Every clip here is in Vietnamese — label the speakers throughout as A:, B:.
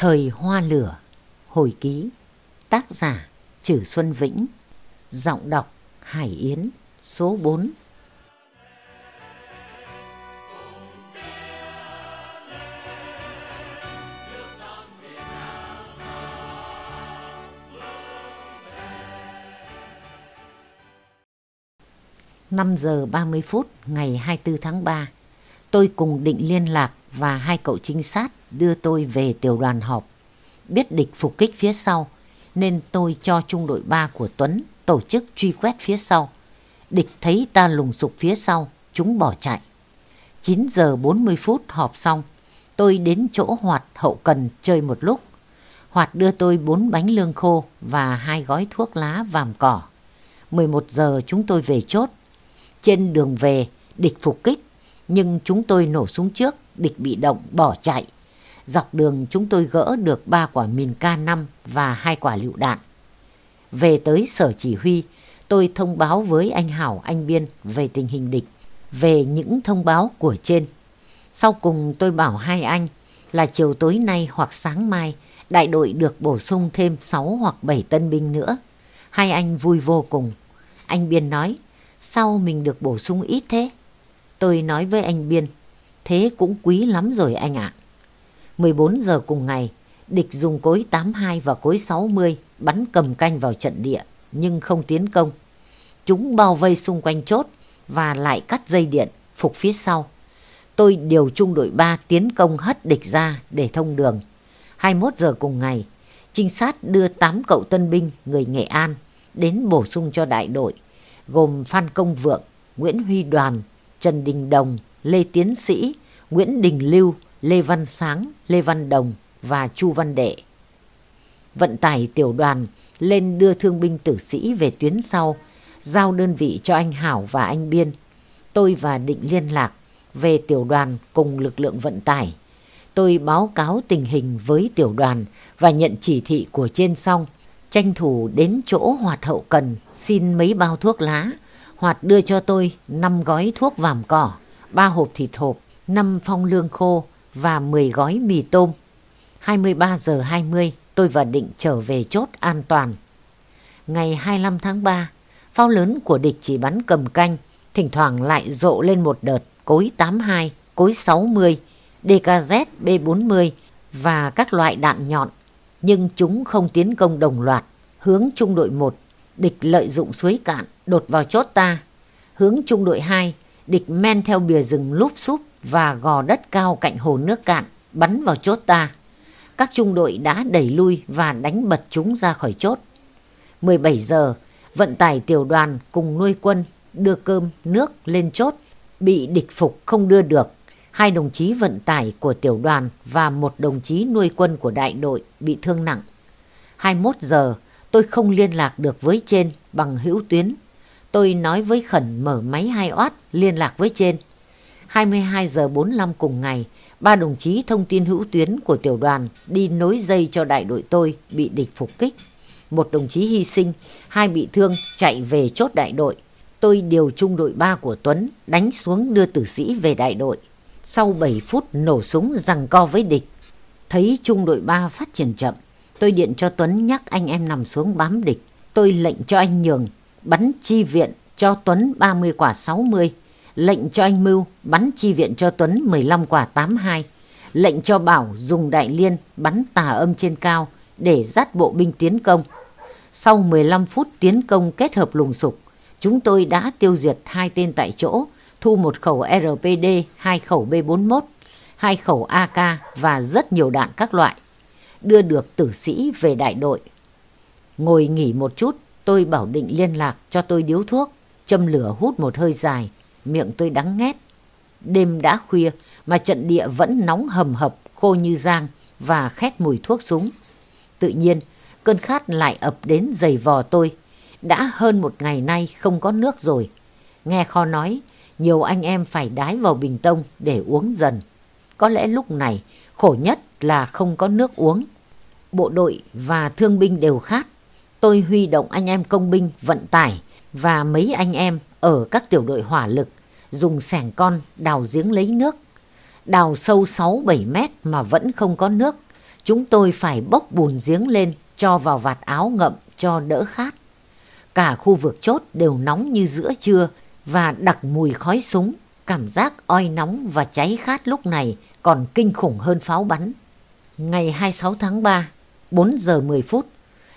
A: Thời Hoa Lửa, Hồi ký, Tác giả Trử Xuân Vĩnh, Giọng đọc Hải Yến, Số 4 5 giờ 30 phút ngày 24 tháng 3 Tôi cùng định liên lạc và hai cậu trinh sát đưa tôi về tiểu đoàn họp. Biết địch phục kích phía sau, nên tôi cho trung đội 3 của Tuấn tổ chức truy quét phía sau. Địch thấy ta lùng sục phía sau, chúng bỏ chạy. 9 giờ 40 phút họp xong, tôi đến chỗ Hoạt hậu cần chơi một lúc. Hoạt đưa tôi 4 bánh lương khô và hai gói thuốc lá vàm cỏ. 11 giờ chúng tôi về chốt. Trên đường về, địch phục kích nhưng chúng tôi nổ súng trước, địch bị động bỏ chạy. Dọc đường chúng tôi gỡ được ba quả mìn K5 và hai quả lựu đạn. Về tới sở chỉ huy, tôi thông báo với anh Hảo, anh Biên về tình hình địch, về những thông báo của trên. Sau cùng tôi bảo hai anh là chiều tối nay hoặc sáng mai đại đội được bổ sung thêm 6 hoặc 7 tân binh nữa. Hai anh vui vô cùng. Anh Biên nói, sao mình được bổ sung ít thế? Tôi nói với anh Biên, thế cũng quý lắm rồi anh ạ. 14 giờ cùng ngày, địch dùng cối 82 và cối 60 bắn cầm canh vào trận địa, nhưng không tiến công. Chúng bao vây xung quanh chốt và lại cắt dây điện, phục phía sau. Tôi điều trung đội 3 tiến công hất địch ra để thông đường. 21 giờ cùng ngày, trinh sát đưa 8 cậu tân binh người Nghệ An đến bổ sung cho đại đội, gồm Phan Công Vượng, Nguyễn Huy Đoàn, Trần Đình Đồng, Lê Tiến Sĩ, Nguyễn Đình Lưu, Lê Văn Sáng, Lê Văn Đồng và Chu Văn Đệ. Vận tải tiểu đoàn lên đưa thương binh tử sĩ về tuyến sau, giao đơn vị cho anh Hảo và anh Biên. Tôi và Định liên lạc về tiểu đoàn cùng lực lượng vận tải. Tôi báo cáo tình hình với tiểu đoàn và nhận chỉ thị của trên xong, tranh thủ đến chỗ hoạt hậu cần xin mấy bao thuốc lá, Hoạt đưa cho tôi 5 gói thuốc vàm cỏ, 3 hộp thịt hộp, 5 phong lương khô và 10 gói mì tôm. 23 giờ 20 tôi và Định trở về chốt an toàn. Ngày 25 tháng 3, pháo lớn của địch chỉ bắn cầm canh, thỉnh thoảng lại rộ lên một đợt cối 82, cối 60, DKZ B40 và các loại đạn nhọn, nhưng chúng không tiến công đồng loạt, hướng trung đội 1 địch lợi dụng suối cạn đột vào chốt ta. Hướng trung đội 2, địch men theo bìa rừng lúp xúp và gò đất cao cạnh hồ nước cạn bắn vào chốt ta. Các trung đội đã đẩy lui và đánh bật chúng ra khỏi chốt. 17 giờ, vận tải tiểu đoàn cùng nuôi quân đưa cơm, nước lên chốt, bị địch phục không đưa được. Hai đồng chí vận tải của tiểu đoàn và một đồng chí nuôi quân của đại đội bị thương nặng. 21 giờ, tôi không liên lạc được với trên bằng hữu tuyến. Tôi nói với Khẩn mở máy hai oát liên lạc với trên. 22 giờ 45 cùng ngày, ba đồng chí thông tin hữu tuyến của tiểu đoàn đi nối dây cho đại đội tôi bị địch phục kích. Một đồng chí hy sinh, hai bị thương chạy về chốt đại đội. Tôi điều trung đội 3 của Tuấn đánh xuống đưa tử sĩ về đại đội. Sau 7 phút nổ súng rằng co với địch, thấy trung đội 3 phát triển chậm, Tôi điện cho Tuấn nhắc anh em nằm xuống bám địch. Tôi lệnh cho anh Nhường bắn chi viện cho Tuấn 30 quả 60. Lệnh cho anh Mưu bắn chi viện cho Tuấn 15 quả 82. Lệnh cho Bảo dùng đại liên bắn tà âm trên cao để dắt bộ binh tiến công. Sau 15 phút tiến công kết hợp lùng sục, chúng tôi đã tiêu diệt hai tên tại chỗ, thu một khẩu RPD, hai khẩu B41, hai khẩu AK và rất nhiều đạn các loại đưa được tử sĩ về đại đội. Ngồi nghỉ một chút, tôi bảo định liên lạc cho tôi điếu thuốc, châm lửa hút một hơi dài, miệng tôi đắng nghét. Đêm đã khuya mà trận địa vẫn nóng hầm hập, khô như giang và khét mùi thuốc súng. Tự nhiên, cơn khát lại ập đến giày vò tôi. Đã hơn một ngày nay không có nước rồi. Nghe kho nói, nhiều anh em phải đái vào bình tông để uống dần. Có lẽ lúc này khổ nhất là không có nước uống. Bộ đội và thương binh đều khát. Tôi huy động anh em công binh, vận tải và mấy anh em ở các tiểu đội hỏa lực dùng sẻng con đào giếng lấy nước. Đào sâu 6-7 mét mà vẫn không có nước. Chúng tôi phải bốc bùn giếng lên cho vào vạt áo ngậm cho đỡ khát. Cả khu vực chốt đều nóng như giữa trưa và đặc mùi khói súng. Cảm giác oi nóng và cháy khát lúc này còn kinh khủng hơn pháo bắn. Ngày 26 tháng 3, 4 giờ 10 phút,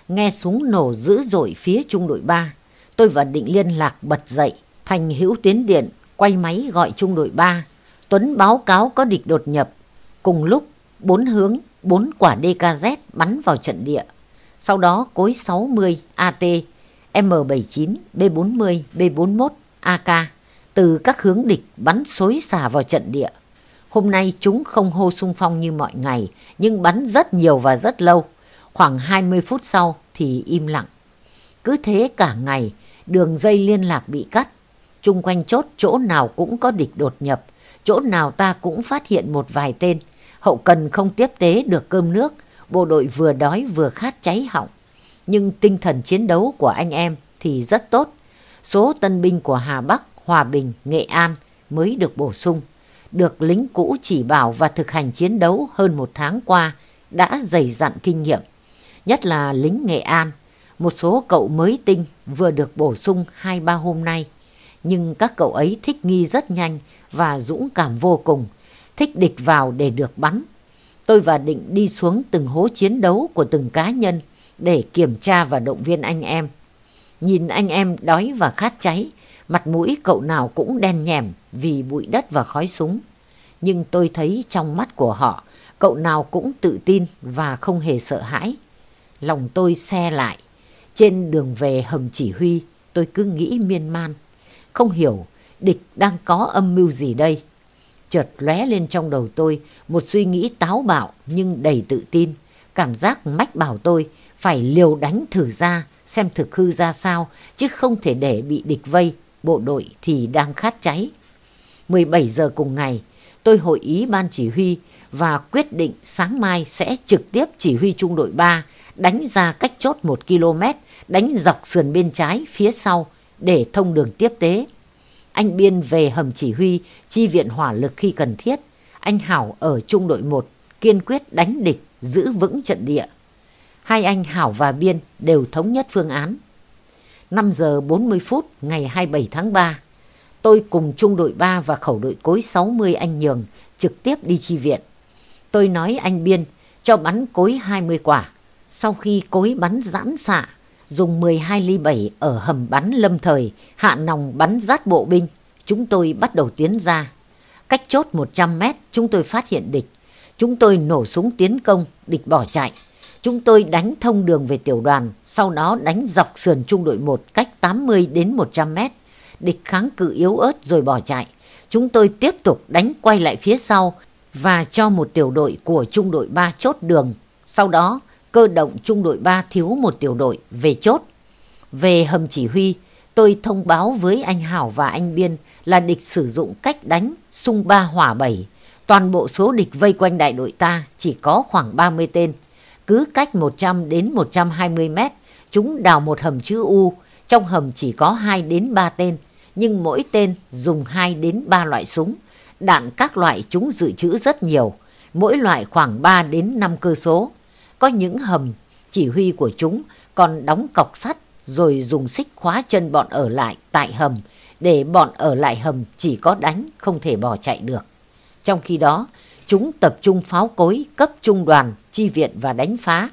A: nghe súng nổ dữ dội phía trung đội 3. Tôi và Định liên lạc bật dậy, Thành hữu tiến điện, quay máy gọi trung đội 3. Tuấn báo cáo có địch đột nhập. Cùng lúc, bốn hướng, bốn quả DKZ bắn vào trận địa. Sau đó cối 60 AT, M79, B40, B41, AK từ các hướng địch bắn xối xả vào trận địa. Hôm nay chúng không hô sung phong như mọi ngày, nhưng bắn rất nhiều và rất lâu. Khoảng 20 phút sau thì im lặng. Cứ thế cả ngày, đường dây liên lạc bị cắt. Trung quanh chốt chỗ nào cũng có địch đột nhập, chỗ nào ta cũng phát hiện một vài tên. Hậu cần không tiếp tế được cơm nước, bộ đội vừa đói vừa khát cháy họng. Nhưng tinh thần chiến đấu của anh em thì rất tốt. Số tân binh của Hà Bắc, Hòa Bình, Nghệ An mới được bổ sung. Được lính cũ chỉ bảo và thực hành chiến đấu hơn một tháng qua đã dày dặn kinh nghiệm. Nhất là lính Nghệ An, một số cậu mới tinh vừa được bổ sung 2-3 hôm nay. Nhưng các cậu ấy thích nghi rất nhanh và dũng cảm vô cùng, thích địch vào để được bắn. Tôi và Định đi xuống từng hố chiến đấu của từng cá nhân để kiểm tra và động viên anh em. Nhìn anh em đói và khát cháy, mặt mũi cậu nào cũng đen nhèm vì bụi đất và khói súng. Nhưng tôi thấy trong mắt của họ, cậu nào cũng tự tin và không hề sợ hãi. Lòng tôi xe lại. Trên đường về hầm chỉ huy, tôi cứ nghĩ miên man. Không hiểu địch đang có âm mưu gì đây. Chợt lóe lên trong đầu tôi một suy nghĩ táo bạo nhưng đầy tự tin. Cảm giác mách bảo tôi phải liều đánh thử ra xem thực hư ra sao chứ không thể để bị địch vây. Bộ đội thì đang khát cháy. 17 giờ cùng ngày, tôi hội ý ban chỉ huy và quyết định sáng mai sẽ trực tiếp chỉ huy trung đội 3 đánh ra cách chốt 1 km, đánh dọc sườn bên trái phía sau để thông đường tiếp tế. Anh Biên về hầm chỉ huy, chi viện hỏa lực khi cần thiết. Anh Hảo ở trung đội 1, kiên quyết đánh địch, giữ vững trận địa. Hai anh Hảo và Biên đều thống nhất phương án. 5 giờ 40 phút ngày 27 tháng 3, tôi cùng trung đội 3 và khẩu đội cối 60 anh Nhường trực tiếp đi chi viện. Tôi nói anh Biên cho bắn cối 20 quả. Sau khi cối bắn giãn xạ, dùng 12 ly 7 ở hầm bắn lâm thời, hạ nòng bắn rát bộ binh, chúng tôi bắt đầu tiến ra. Cách chốt 100 mét, chúng tôi phát hiện địch. Chúng tôi nổ súng tiến công, địch bỏ chạy. Chúng tôi đánh thông đường về tiểu đoàn, sau đó đánh dọc sườn trung đội 1 cách 80 đến 100 mét. Địch kháng cự yếu ớt rồi bỏ chạy. Chúng tôi tiếp tục đánh quay lại phía sau và cho một tiểu đội của trung đội 3 chốt đường. Sau đó, cơ động trung đội 3 thiếu một tiểu đội về chốt. Về hầm chỉ huy, tôi thông báo với anh Hảo và anh Biên là địch sử dụng cách đánh sung ba hỏa bảy. Toàn bộ số địch vây quanh đại đội ta chỉ có khoảng 30 tên. Cứ cách 100 đến 120 mét, chúng đào một hầm chữ U. Trong hầm chỉ có 2 đến 3 tên, nhưng mỗi tên dùng 2 đến 3 loại súng. Đạn các loại chúng dự trữ rất nhiều, mỗi loại khoảng 3 đến 5 cơ số. Có những hầm, chỉ huy của chúng còn đóng cọc sắt rồi dùng xích khóa chân bọn ở lại tại hầm để bọn ở lại hầm chỉ có đánh không thể bỏ chạy được. Trong khi đó, chúng tập trung pháo cối cấp trung đoàn, chi viện và đánh phá.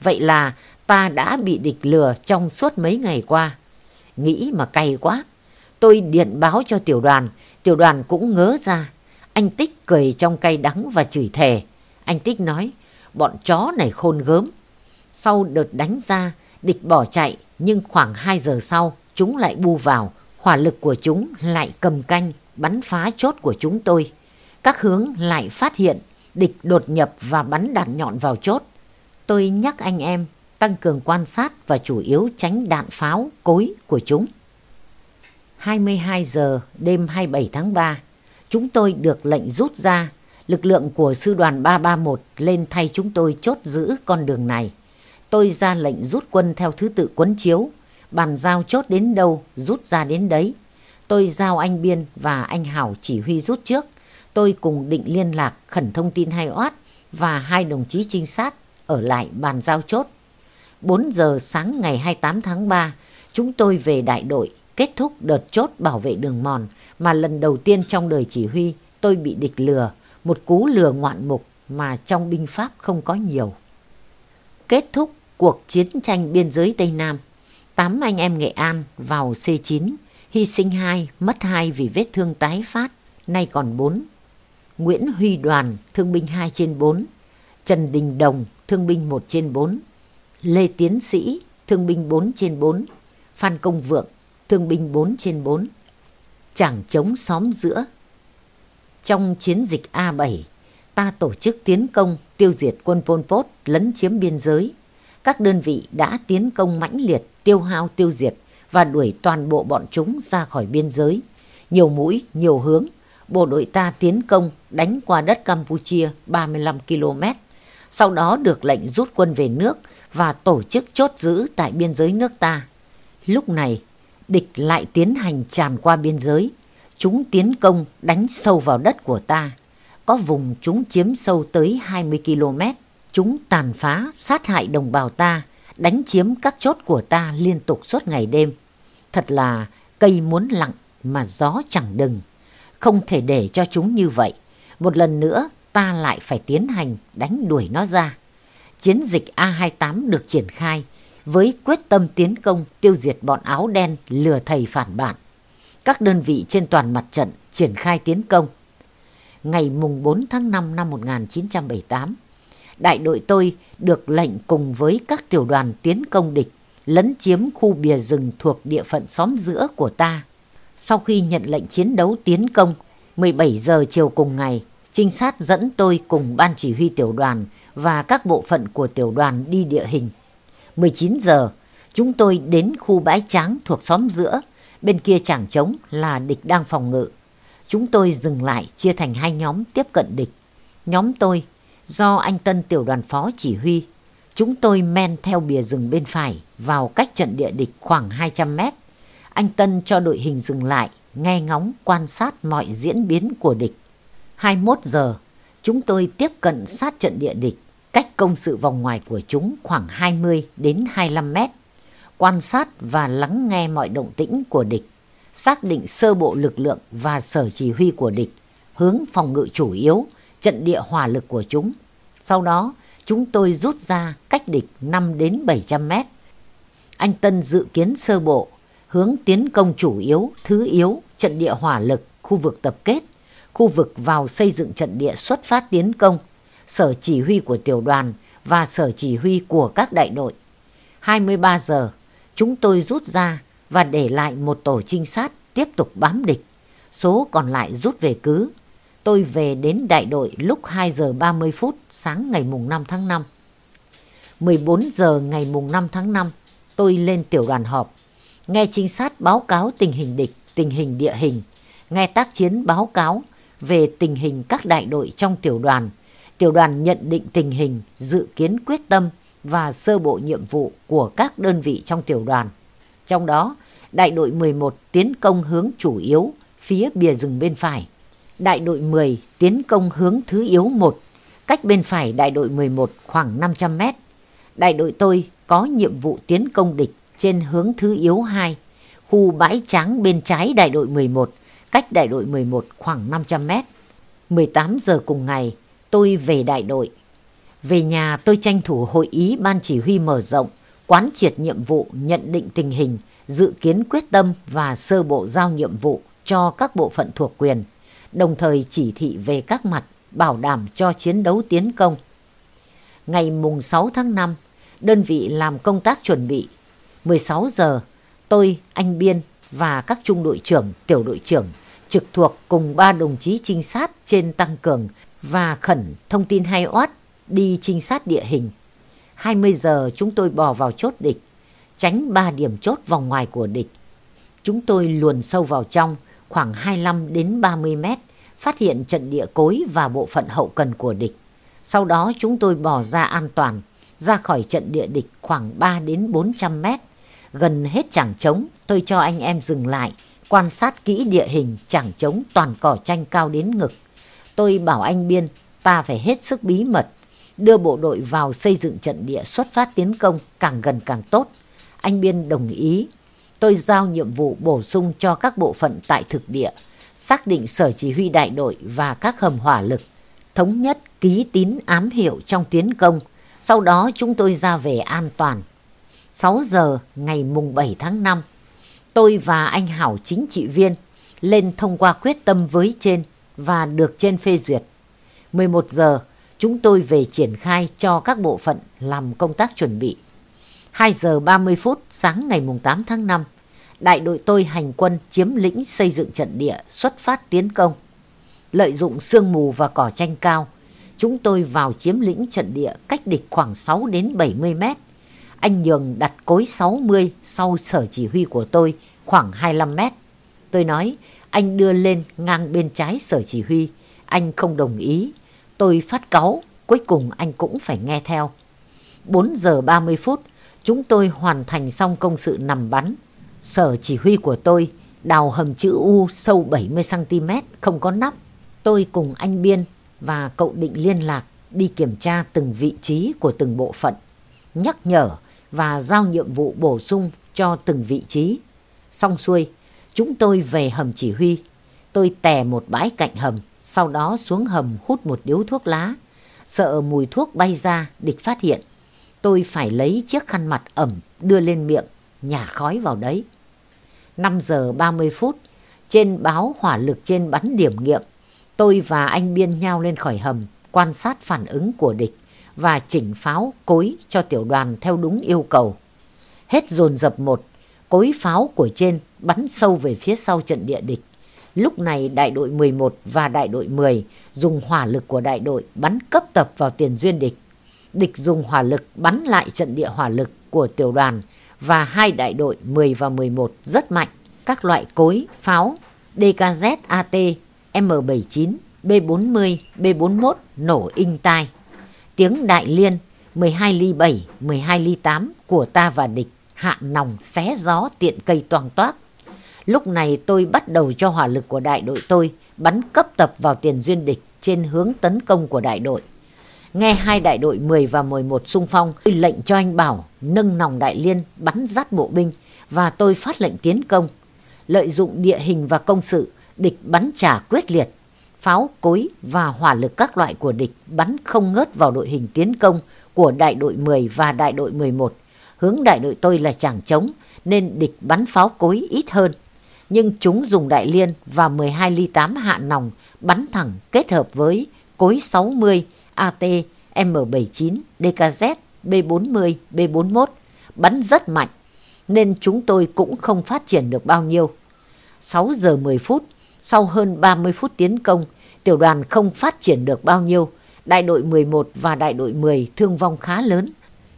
A: Vậy là ta đã bị địch lừa trong suốt mấy ngày qua. Nghĩ mà cay quá. Tôi điện báo cho tiểu đoàn, tiểu đoàn cũng ngớ ra. Anh Tích cười trong cay đắng và chửi thề. Anh Tích nói, bọn chó này khôn gớm. Sau đợt đánh ra, địch bỏ chạy, nhưng khoảng 2 giờ sau, chúng lại bu vào. Hỏa lực của chúng lại cầm canh, bắn phá chốt của chúng tôi. Các hướng lại phát hiện, địch đột nhập và bắn đạn nhọn vào chốt. Tôi nhắc anh em tăng cường quan sát và chủ yếu tránh đạn pháo, cối của chúng. 22 giờ đêm 27 tháng 3, chúng tôi được lệnh rút ra lực lượng của sư đoàn 331 lên thay chúng tôi chốt giữ con đường này. Tôi ra lệnh rút quân theo thứ tự quấn chiếu, bàn giao chốt đến đâu, rút ra đến đấy. Tôi giao anh Biên và anh Hảo chỉ huy rút trước. Tôi cùng định liên lạc khẩn thông tin hay oát và hai đồng chí trinh sát ở lại bàn giao chốt. 4 giờ sáng ngày 28 tháng 3, chúng tôi về đại đội kết thúc đợt chốt bảo vệ đường mòn mà lần đầu tiên trong đời chỉ huy tôi bị địch lừa, một cú lừa ngoạn mục mà trong binh pháp không có nhiều. Kết thúc cuộc chiến tranh biên giới Tây Nam, tám anh em Nghệ An vào C9, hy sinh hai, mất hai vì vết thương tái phát, nay còn bốn. Nguyễn Huy Đoàn, thương binh 2 trên 4, Trần Đình Đồng, thương binh 1 trên 4, Lê Tiến Sĩ, thương binh 4 trên 4, Phan Công Vượng, thương binh 4 trên 4. Chẳng chống xóm giữa. Trong chiến dịch A7, ta tổ chức tiến công tiêu diệt quân Pol Pot lấn chiếm biên giới. Các đơn vị đã tiến công mãnh liệt, tiêu hao tiêu diệt và đuổi toàn bộ bọn chúng ra khỏi biên giới. Nhiều mũi, nhiều hướng, bộ đội ta tiến công đánh qua đất Campuchia 35 km. Sau đó được lệnh rút quân về nước và tổ chức chốt giữ tại biên giới nước ta. Lúc này, địch lại tiến hành tràn qua biên giới. Chúng tiến công đánh sâu vào đất của ta. Có vùng chúng chiếm sâu tới 20 km. Chúng tàn phá, sát hại đồng bào ta, đánh chiếm các chốt của ta liên tục suốt ngày đêm. Thật là cây muốn lặng mà gió chẳng đừng. Không thể để cho chúng như vậy. Một lần nữa ta lại phải tiến hành đánh đuổi nó ra. Chiến dịch A28 được triển khai với quyết tâm tiến công tiêu diệt bọn áo đen lừa thầy phản bản. Các đơn vị trên toàn mặt trận triển khai tiến công. Ngày mùng 4 tháng 5 năm 1978, đại đội tôi được lệnh cùng với các tiểu đoàn tiến công địch lấn chiếm khu bìa rừng thuộc địa phận xóm giữa của ta. Sau khi nhận lệnh chiến đấu tiến công, 17 giờ chiều cùng ngày, trinh sát dẫn tôi cùng ban chỉ huy tiểu đoàn và các bộ phận của tiểu đoàn đi địa hình 19 giờ, chúng tôi đến khu bãi tráng thuộc xóm giữa, bên kia chẳng trống là địch đang phòng ngự. Chúng tôi dừng lại chia thành hai nhóm tiếp cận địch. Nhóm tôi, do anh Tân tiểu đoàn phó chỉ huy, chúng tôi men theo bìa rừng bên phải vào cách trận địa địch khoảng 200 mét. Anh Tân cho đội hình dừng lại, nghe ngóng quan sát mọi diễn biến của địch. 21 giờ, chúng tôi tiếp cận sát trận địa địch công sự vòng ngoài của chúng khoảng 20 đến 25 mét. Quan sát và lắng nghe mọi động tĩnh của địch, xác định sơ bộ lực lượng và sở chỉ huy của địch, hướng phòng ngự chủ yếu, trận địa hỏa lực của chúng. Sau đó, chúng tôi rút ra cách địch 5 đến 700 mét. Anh Tân dự kiến sơ bộ, hướng tiến công chủ yếu, thứ yếu, trận địa hỏa lực, khu vực tập kết, khu vực vào xây dựng trận địa xuất phát tiến công, sở chỉ huy của tiểu đoàn và sở chỉ huy của các đại đội. 23 giờ, chúng tôi rút ra và để lại một tổ trinh sát tiếp tục bám địch. Số còn lại rút về cứ. Tôi về đến đại đội lúc 2 giờ 30 phút sáng ngày mùng 5 tháng 5. 14 giờ ngày mùng 5 tháng 5, tôi lên tiểu đoàn họp. Nghe trinh sát báo cáo tình hình địch, tình hình địa hình. Nghe tác chiến báo cáo về tình hình các đại đội trong tiểu đoàn tiểu đoàn nhận định tình hình, dự kiến quyết tâm và sơ bộ nhiệm vụ của các đơn vị trong tiểu đoàn. Trong đó, đại đội 11 tiến công hướng chủ yếu phía bìa rừng bên phải. Đại đội 10 tiến công hướng thứ yếu 1, cách bên phải đại đội 11 khoảng 500 mét. Đại đội tôi có nhiệm vụ tiến công địch trên hướng thứ yếu 2, khu bãi tráng bên trái đại đội 11, cách đại đội 11 khoảng 500 mét. 18 giờ cùng ngày, tôi về đại đội. Về nhà tôi tranh thủ hội ý ban chỉ huy mở rộng, quán triệt nhiệm vụ, nhận định tình hình, dự kiến quyết tâm và sơ bộ giao nhiệm vụ cho các bộ phận thuộc quyền, đồng thời chỉ thị về các mặt bảo đảm cho chiến đấu tiến công. Ngày mùng 6 tháng 5, đơn vị làm công tác chuẩn bị. 16 giờ, tôi, anh Biên và các trung đội trưởng, tiểu đội trưởng trực thuộc cùng ba đồng chí trinh sát trên tăng cường và khẩn thông tin hay oát đi trinh sát địa hình. 20 giờ chúng tôi bò vào chốt địch, tránh ba điểm chốt vòng ngoài của địch. Chúng tôi luồn sâu vào trong khoảng 25 đến 30 mét, phát hiện trận địa cối và bộ phận hậu cần của địch. Sau đó chúng tôi bò ra an toàn, ra khỏi trận địa địch khoảng 3 đến 400 mét. Gần hết chẳng trống, tôi cho anh em dừng lại, quan sát kỹ địa hình chẳng trống toàn cỏ tranh cao đến ngực. Tôi bảo anh Biên, ta phải hết sức bí mật, đưa bộ đội vào xây dựng trận địa xuất phát tiến công càng gần càng tốt. Anh Biên đồng ý. Tôi giao nhiệm vụ bổ sung cho các bộ phận tại thực địa, xác định sở chỉ huy đại đội và các hầm hỏa lực, thống nhất ký tín ám hiệu trong tiến công. Sau đó chúng tôi ra về an toàn. 6 giờ ngày mùng 7 tháng 5, tôi và anh Hảo chính trị viên lên thông qua quyết tâm với trên và được trên phê duyệt. 11 giờ, chúng tôi về triển khai cho các bộ phận làm công tác chuẩn bị. 2 giờ 30 phút sáng ngày 8 tháng 5, đại đội tôi hành quân chiếm lĩnh xây dựng trận địa xuất phát tiến công. Lợi dụng sương mù và cỏ tranh cao, chúng tôi vào chiếm lĩnh trận địa cách địch khoảng 6 đến 70 mét. Anh Nhường đặt cối 60 sau sở chỉ huy của tôi khoảng 25 mét. Tôi nói anh đưa lên ngang bên trái sở chỉ huy. Anh không đồng ý. Tôi phát cáu, cuối cùng anh cũng phải nghe theo. 4 giờ 30 phút, chúng tôi hoàn thành xong công sự nằm bắn. Sở chỉ huy của tôi đào hầm chữ U sâu 70cm không có nắp. Tôi cùng anh Biên và cậu định liên lạc đi kiểm tra từng vị trí của từng bộ phận, nhắc nhở và giao nhiệm vụ bổ sung cho từng vị trí. Xong xuôi, chúng tôi về hầm chỉ huy. Tôi tè một bãi cạnh hầm, sau đó xuống hầm hút một điếu thuốc lá. Sợ mùi thuốc bay ra, địch phát hiện. Tôi phải lấy chiếc khăn mặt ẩm đưa lên miệng, nhả khói vào đấy. 5 giờ 30 phút, trên báo hỏa lực trên bắn điểm nghiệm, tôi và anh Biên nhau lên khỏi hầm, quan sát phản ứng của địch và chỉnh pháo cối cho tiểu đoàn theo đúng yêu cầu. Hết dồn dập một, cối pháo của trên bắn sâu về phía sau trận địa địch. Lúc này đại đội 11 và đại đội 10 dùng hỏa lực của đại đội bắn cấp tập vào tiền duyên địch. Địch dùng hỏa lực bắn lại trận địa hỏa lực của tiểu đoàn và hai đại đội 10 và 11 rất mạnh. Các loại cối, pháo, DKZ AT, M79, B40, B41 nổ in tai. Tiếng đại liên 12 ly 7, 12 ly 8 của ta và địch hạ nòng xé gió tiện cây toàn toát. Lúc này tôi bắt đầu cho hỏa lực của đại đội tôi bắn cấp tập vào tiền duyên địch trên hướng tấn công của đại đội. Nghe hai đại đội 10 và 11 xung phong, tôi lệnh cho anh Bảo nâng nòng đại liên bắn dắt bộ binh và tôi phát lệnh tiến công. Lợi dụng địa hình và công sự, địch bắn trả quyết liệt. Pháo, cối và hỏa lực các loại của địch bắn không ngớt vào đội hình tiến công của đại đội 10 và đại đội 11. Hướng đại đội tôi là chẳng trống nên địch bắn pháo cối ít hơn. Nhưng chúng dùng đại liên và 12 ly 8 hạ nòng bắn thẳng kết hợp với cối 60 AT, M79, DKZ, B40, B41 bắn rất mạnh nên chúng tôi cũng không phát triển được bao nhiêu. 6 giờ 10 phút, sau hơn 30 phút tiến công, tiểu đoàn không phát triển được bao nhiêu. Đại đội 11 và đại đội 10 thương vong khá lớn.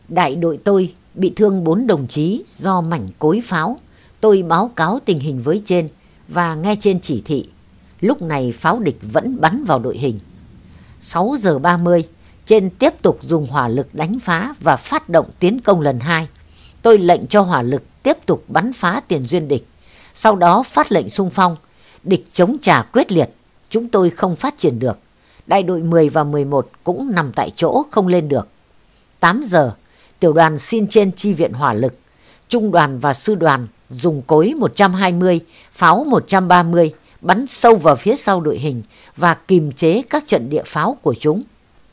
A: Đại đội tôi bị thương 4 đồng chí do mảnh cối pháo. Tôi báo cáo tình hình với trên và nghe trên chỉ thị. Lúc này pháo địch vẫn bắn vào đội hình. 6 giờ 30, trên tiếp tục dùng hỏa lực đánh phá và phát động tiến công lần hai. Tôi lệnh cho hỏa lực tiếp tục bắn phá tiền duyên địch. Sau đó phát lệnh xung phong. Địch chống trả quyết liệt. Chúng tôi không phát triển được. Đại đội 10 và 11 cũng nằm tại chỗ không lên được. 8 giờ, tiểu đoàn xin trên chi viện hỏa lực. Trung đoàn và sư đoàn dùng cối 120, pháo 130, bắn sâu vào phía sau đội hình và kìm chế các trận địa pháo của chúng.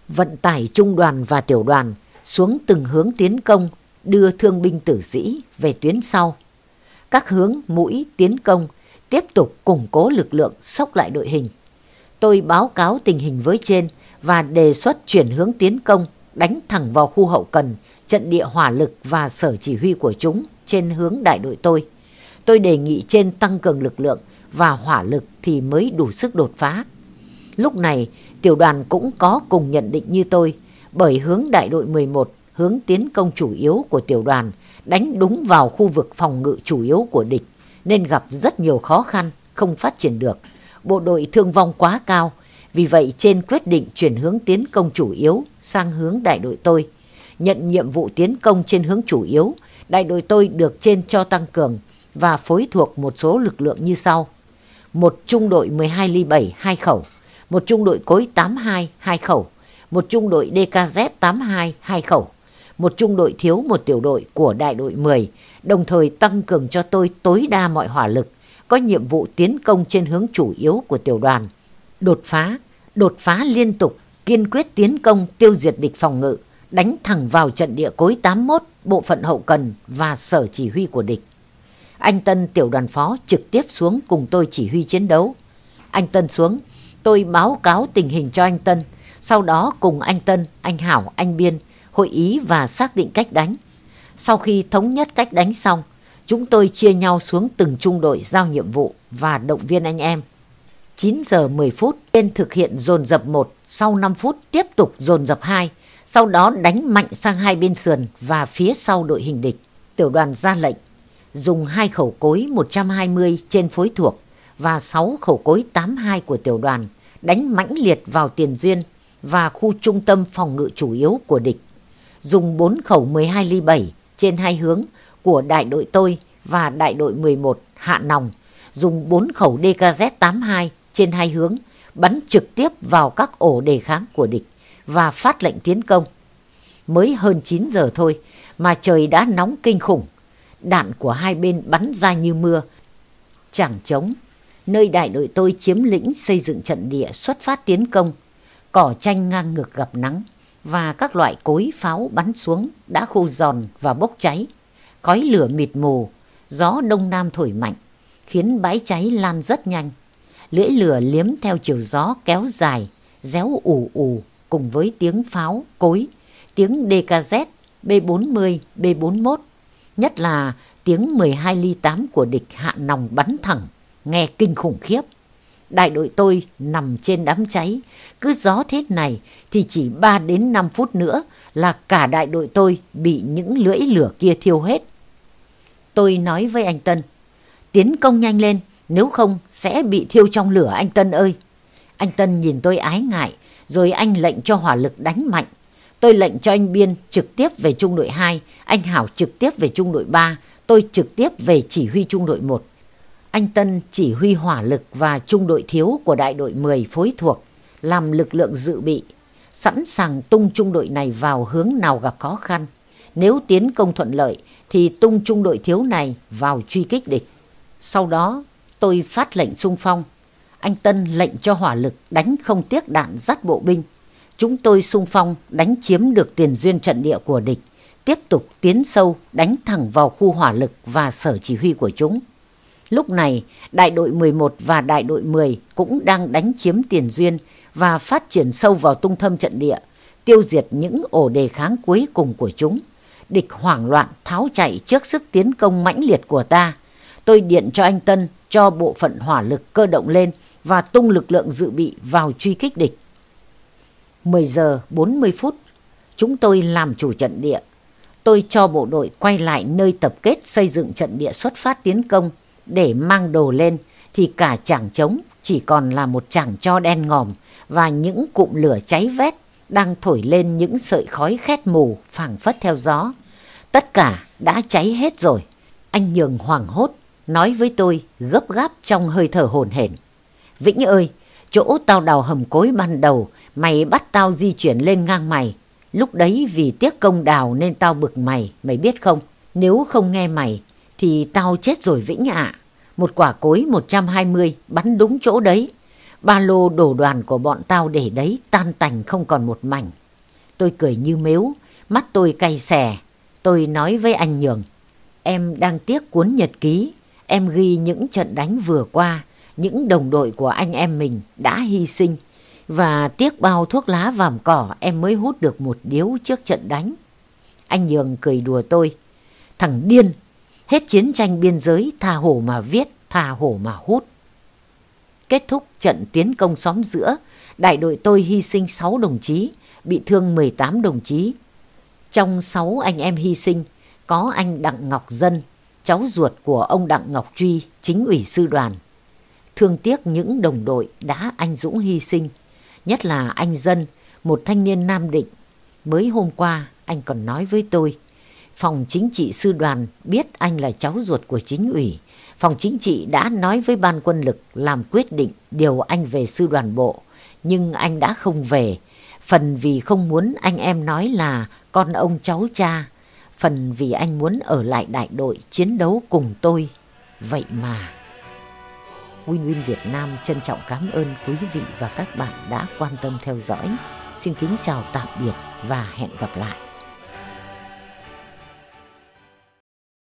A: Vận tải trung đoàn và tiểu đoàn xuống từng hướng tiến công, đưa thương binh tử sĩ về tuyến sau. Các hướng mũi tiến công tiếp tục củng cố lực lượng sốc lại đội hình. Tôi báo cáo tình hình với trên và đề xuất chuyển hướng tiến công đánh thẳng vào khu hậu cần, trận địa hỏa lực và sở chỉ huy của chúng trên hướng đại đội tôi. Tôi đề nghị trên tăng cường lực lượng và hỏa lực thì mới đủ sức đột phá. Lúc này, tiểu đoàn cũng có cùng nhận định như tôi, bởi hướng đại đội 11, hướng tiến công chủ yếu của tiểu đoàn, đánh đúng vào khu vực phòng ngự chủ yếu của địch, nên gặp rất nhiều khó khăn, không phát triển được. Bộ đội thương vong quá cao, vì vậy trên quyết định chuyển hướng tiến công chủ yếu sang hướng đại đội tôi. Nhận nhiệm vụ tiến công trên hướng chủ yếu, đại đội tôi được trên cho tăng cường và phối thuộc một số lực lượng như sau. Một trung đội 12 ly 7 hai khẩu, một trung đội cối 82 hai khẩu, một trung đội DKZ-82 hai khẩu, một trung đội thiếu một tiểu đội của đại đội 10, đồng thời tăng cường cho tôi tối đa mọi hỏa lực, có nhiệm vụ tiến công trên hướng chủ yếu của tiểu đoàn. Đột phá, đột phá liên tục, kiên quyết tiến công tiêu diệt địch phòng ngự, đánh thẳng vào trận địa cối 81, bộ phận hậu cần và sở chỉ huy của địch. Anh Tân tiểu đoàn phó trực tiếp xuống cùng tôi chỉ huy chiến đấu. Anh Tân xuống, tôi báo cáo tình hình cho anh Tân, sau đó cùng anh Tân, anh Hảo, anh Biên hội ý và xác định cách đánh. Sau khi thống nhất cách đánh xong, chúng tôi chia nhau xuống từng trung đội giao nhiệm vụ và động viên anh em. 9 giờ 10 phút bên thực hiện dồn dập 1, sau 5 phút tiếp tục dồn dập 2, sau đó đánh mạnh sang hai bên sườn và phía sau đội hình địch. Tiểu đoàn ra lệnh dùng hai khẩu cối 120 trên phối thuộc và 6 khẩu cối 82 của tiểu đoàn đánh mãnh liệt vào tiền duyên và khu trung tâm phòng ngự chủ yếu của địch. Dùng 4 khẩu 12 ly 7 trên hai hướng của đại đội tôi và đại đội 11 Hạ Nòng, dùng 4 khẩu DKZ-82 trên hai hướng bắn trực tiếp vào các ổ đề kháng của địch và phát lệnh tiến công. Mới hơn 9 giờ thôi mà trời đã nóng kinh khủng. Đạn của hai bên bắn ra như mưa. Chẳng trống, nơi đại đội tôi chiếm lĩnh xây dựng trận địa xuất phát tiến công. Cỏ tranh ngang ngược gặp nắng và các loại cối pháo bắn xuống đã khô giòn và bốc cháy. Khói lửa mịt mù, gió đông nam thổi mạnh, khiến bãi cháy lan rất nhanh. Lưỡi lửa liếm theo chiều gió kéo dài, réo ù ù cùng với tiếng pháo, cối, tiếng DKZ, B40, B41, nhất là tiếng 12 ly 8 của địch hạ nòng bắn thẳng, nghe kinh khủng khiếp. Đại đội tôi nằm trên đám cháy, cứ gió thế này thì chỉ 3 đến 5 phút nữa là cả đại đội tôi bị những lưỡi lửa kia thiêu hết. Tôi nói với anh Tân, tiến công nhanh lên, nếu không sẽ bị thiêu trong lửa anh Tân ơi. Anh Tân nhìn tôi ái ngại, rồi anh lệnh cho hỏa lực đánh mạnh. Tôi lệnh cho anh Biên trực tiếp về trung đội 2, anh Hảo trực tiếp về trung đội 3, tôi trực tiếp về chỉ huy trung đội 1. Anh Tân chỉ huy hỏa lực và trung đội thiếu của đại đội 10 phối thuộc, làm lực lượng dự bị, sẵn sàng tung trung đội này vào hướng nào gặp khó khăn. Nếu tiến công thuận lợi thì tung trung đội thiếu này vào truy kích địch. Sau đó tôi phát lệnh xung phong anh Tân lệnh cho hỏa lực đánh không tiếc đạn dắt bộ binh. Chúng tôi xung phong đánh chiếm được tiền duyên trận địa của địch, tiếp tục tiến sâu đánh thẳng vào khu hỏa lực và sở chỉ huy của chúng. Lúc này, đại đội 11 và đại đội 10 cũng đang đánh chiếm tiền duyên và phát triển sâu vào tung thâm trận địa, tiêu diệt những ổ đề kháng cuối cùng của chúng. Địch hoảng loạn tháo chạy trước sức tiến công mãnh liệt của ta. Tôi điện cho anh Tân cho bộ phận hỏa lực cơ động lên và tung lực lượng dự bị vào truy kích địch. 10 giờ 40 phút, chúng tôi làm chủ trận địa. Tôi cho bộ đội quay lại nơi tập kết xây dựng trận địa xuất phát tiến công để mang đồ lên thì cả chảng trống chỉ còn là một chảng cho đen ngòm và những cụm lửa cháy vét đang thổi lên những sợi khói khét mù phảng phất theo gió. Tất cả đã cháy hết rồi. Anh Nhường hoảng hốt nói với tôi gấp gáp trong hơi thở hồn hển. Vĩnh ơi, chỗ tao đào hầm cối ban đầu, mày bắt tao di chuyển lên ngang mày. Lúc đấy vì tiếc công đào nên tao bực mày, mày biết không? Nếu không nghe mày, thì tao chết rồi Vĩnh ạ. Một quả cối 120 bắn đúng chỗ đấy. Ba lô đổ đoàn của bọn tao để đấy tan tành không còn một mảnh. Tôi cười như mếu, mắt tôi cay xè. Tôi nói với anh Nhường, em đang tiếc cuốn nhật ký. Em ghi những trận đánh vừa qua, những đồng đội của anh em mình đã hy sinh và tiếc bao thuốc lá vàm cỏ em mới hút được một điếu trước trận đánh. Anh Nhường cười đùa tôi. Thằng điên, hết chiến tranh biên giới tha hổ mà viết, tha hổ mà hút. Kết thúc trận tiến công xóm giữa, đại đội tôi hy sinh 6 đồng chí, bị thương 18 đồng chí. Trong 6 anh em hy sinh, có anh Đặng Ngọc Dân, cháu ruột của ông Đặng Ngọc Truy, chính ủy sư đoàn thương tiếc những đồng đội đã anh dũng hy sinh, nhất là anh Dân, một thanh niên Nam Định. Mới hôm qua anh còn nói với tôi, phòng chính trị sư đoàn biết anh là cháu ruột của chính ủy. Phòng chính trị đã nói với ban quân lực làm quyết định điều anh về sư đoàn bộ, nhưng anh đã không về Phần vì không muốn anh em nói là con ông cháu cha, phần vì anh muốn ở lại đại đội chiến đấu cùng tôi. Vậy mà... Win Win Việt Nam trân trọng cảm ơn quý vị và các bạn đã quan tâm theo dõi. Xin kính chào tạm biệt và hẹn gặp lại.